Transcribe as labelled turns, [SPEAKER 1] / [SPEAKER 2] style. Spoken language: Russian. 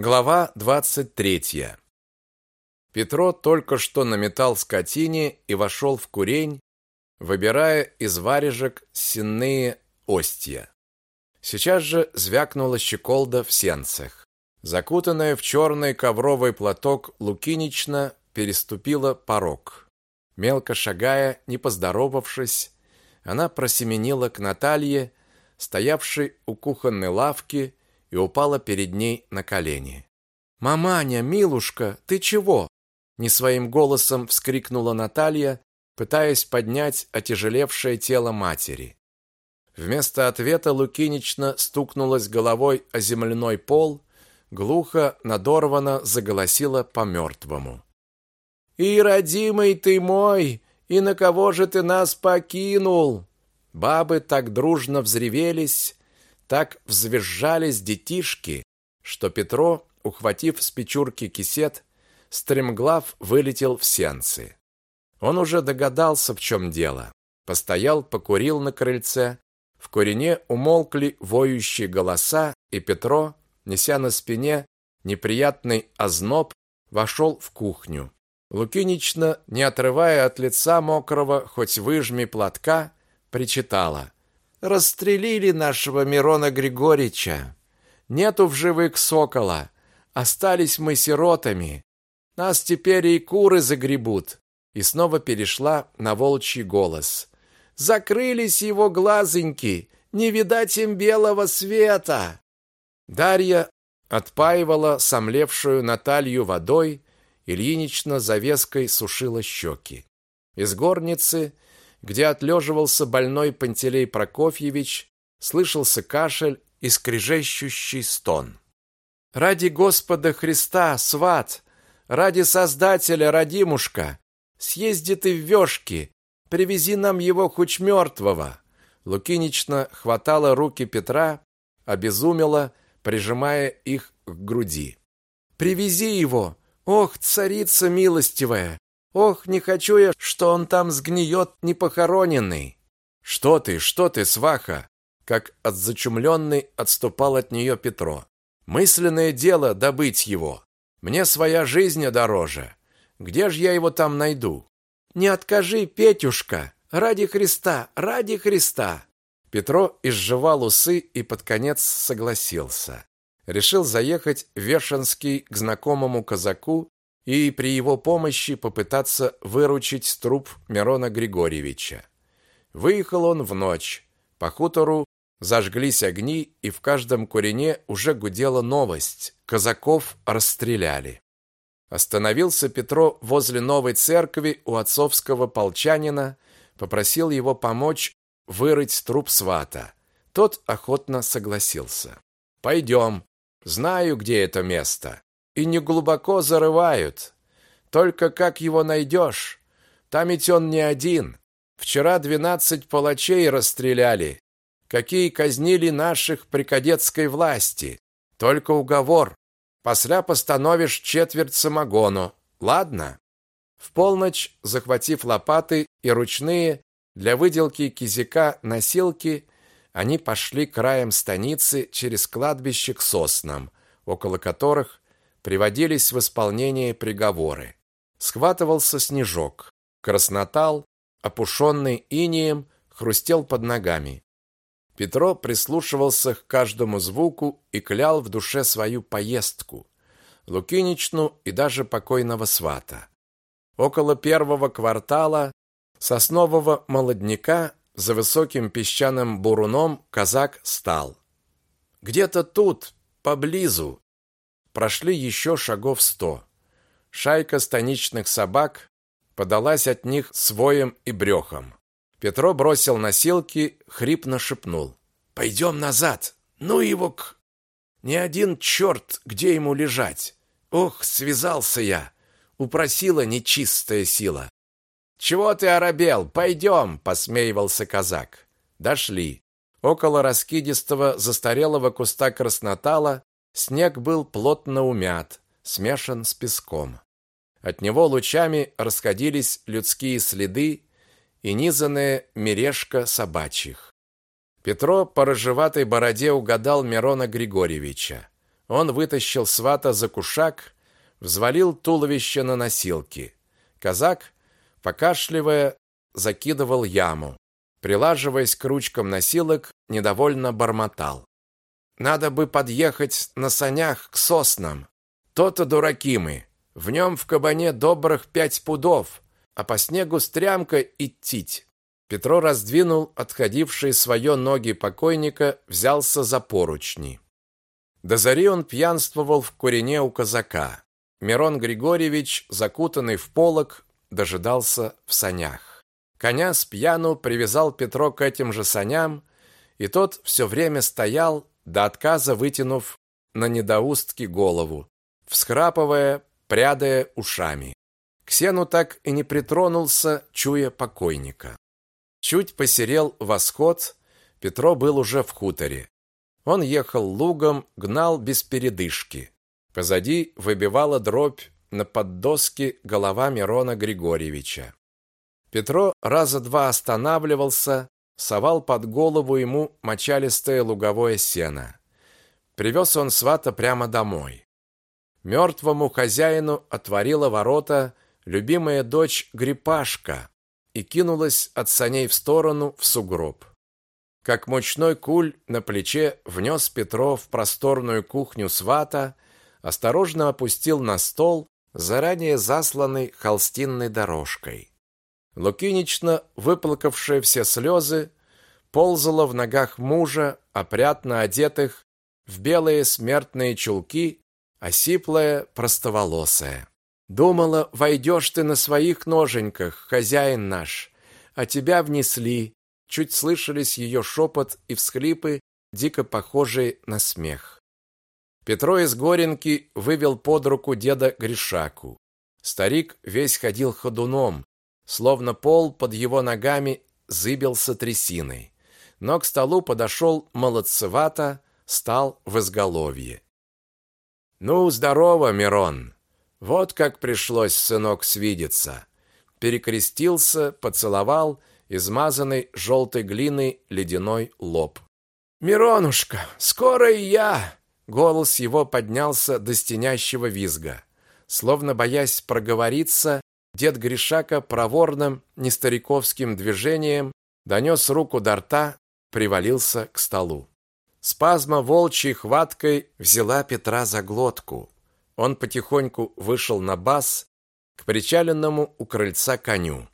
[SPEAKER 1] Глава 23. Петро только что наметал скотине и вошел в курень, выбирая из варежек сенные остья. Сейчас же звякнула щеколда в сенцах. Закутанная в черный ковровый платок Лукинична переступила порог. Мелко шагая, не поздоровавшись, она просеменила к Наталье, стоявшей у кухонной лавки, и упала перед ней на колени. «Маманя, милушка, ты чего?» Не своим голосом вскрикнула Наталья, пытаясь поднять отяжелевшее тело матери. Вместо ответа Лукинична стукнулась головой о земляной пол, глухо, надорвано заголосила по мертвому. «И, родимый ты мой, и на кого же ты нас покинул?» Бабы так дружно взревелись, так взвизжались детишки, что Петро, ухватив с печурки кисет, стремглав вылетел в сенцы. Он уже догадался, в чем дело. Постоял, покурил на крыльце. В курине умолкли воющие голоса, и Петро, неся на спине неприятный озноб, вошел в кухню. Лукинична, не отрывая от лица мокрого, хоть выжми платка, причитала: Расстрелили нашего Мирона Григорьевича. Нету в живых сокола. Остались мы сиротами. Нас теперь и куры загребут. И снова перешла на волчий голос. Закрылись его глазоньки, не видать им белого света. Дарья отпаивала сомлевшую Наталью водой, Ильинична завеской сушила щеки. Из горницы где отлеживался больной Пантелей Прокофьевич, слышался кашель и скрежещущий стон. «Ради Господа Христа, сват! Ради Создателя, родимушка! Съезди ты в вешки, привези нам его хоть мертвого!» Лукинична хватала руки Петра, обезумела, прижимая их к груди. «Привези его! Ох, царица милостивая! Ох, не хочу я, что он там сгниет непохороненный. Что ты, что ты, сваха? Как от зачумленной отступал от нее Петро. Мысленное дело добыть его. Мне своя жизнь дороже. Где же я его там найду? Не откажи, Петюшка, ради Христа, ради Христа. Петро изжевал усы и под конец согласился. Решил заехать в Вешенский к знакомому казаку и при его помощи попытаться выручить труп Мирона Григорьевича. Выехал он в ночь. По хутору зажглись огни, и в каждом курине уже гудела новость. Казаков расстреляли. Остановился Петро возле новой церкви у отцовского полчанина, попросил его помочь вырыть труп свата. Тот охотно согласился. «Пойдем. Знаю, где это место и не глубоко зарывают. Только как его найдешь? Там ведь он не один. Вчера двенадцать палачей расстреляли, какие казнили наших при кадетской власти. Только уговор. После постановишь четверть самогону. Ладно? В полночь, захватив лопаты и ручные для выделки кизика носилки, они пошли краем станицы через кладбище к соснам, около которых приводились в исполнение приговоры. Схватывался снежок, краснотал, опушенный инеем, хрустел под ногами. Петро прислушивался к каждому звуку и клял в душе свою поездку, Лукиничну и даже покойного свата. Около первого квартала соснового молодняка за высоким песчаным буруном казак стал. Где-то тут, поблизу, Прошли еще шагов сто. Шайка станичных собак подалась от них своим и брехом. Петро бросил носилки, хрипно шепнул: "Пойдем назад. Ну его к Ни один черт, где ему лежать. Ох, связался я, упросила нечистая сила. Чего ты оробел? Пойдем!» – посмеивался казак. Дошли. Около раскидистого застарелого куста краснотала Снег был плотно умят, смешан с песком. От него лучами расходились людские следы и низанная мережка собачьих. Петро по рыжеватой бороде угадал Мирона Григорьевича. Он вытащил свата за кушак, взвалил туловище на носилки. Казак, покашливая, закидывал яму. Прилаживаясь к ручкам носилок, недовольно бормотал. «Надо бы подъехать на санях к соснам. То-то дураки мы. В нем в кабане добрых пять пудов, а по снегу стрямка идтить». Петро раздвинул отходившие свое ноги покойника, взялся за поручни. До зари он пьянствовал в курине у казака. Мирон Григорьевич, закутанный в полог, дожидался в санях. Коня с пьяну привязал Петро к этим же саням, и тот все время стоял, до отказа вытянув на недоустки голову, всхрапывая, прядая ушами. К так и не притронулся, чуя покойника. Чуть посерел восход, Петро был уже в хуторе. Он ехал лугом, гнал без передышки. Позади выбивала дробь на поддоске голова Мирона Григорьевича. Петро раза два останавливался, совал под голову ему мочалистое луговое сено. Привез он свата прямо домой. Мертвому хозяину отворила ворота любимая дочь Грипашка и кинулась от саней в сторону в сугроб. Как мощной куль на плече внес Петро в просторную кухню свата, осторожно опустил на стол, заранее засланный холстинной дорожкой. Лукинична, выплакавшая все слезы, ползала в ногах мужа, опрятно одетых в белые смертные чулки, осиплая, простоволосая. Думала, войдешь ты на своих ноженьках, хозяин наш, а тебя внесли, Чуть слышались ее шепот и всхлипы, дико похожие на смех. Петро из Горенки вывел под руку деда Гришаку. Старик весь ходил ходуном, словно пол под его ногами зыбился трясиной. Но к столу подошел молодцевато, стал в изголовье. «Ну, здорово, Мирон! Вот как пришлось, сынок, свидеться!» Перекрестился, поцеловал измазанный желтой глиной ледяной лоб. «Миронушка, скоро и я!» Голос его поднялся до стенящего визга. Словно боясь проговориться, дед Гришака проворным, нестариковским движением донес руку до рта, привалился к столу. Спазма волчьей хваткой взяла Петра за глотку. Он потихоньку вышел на бас к причаленному у крыльца коню.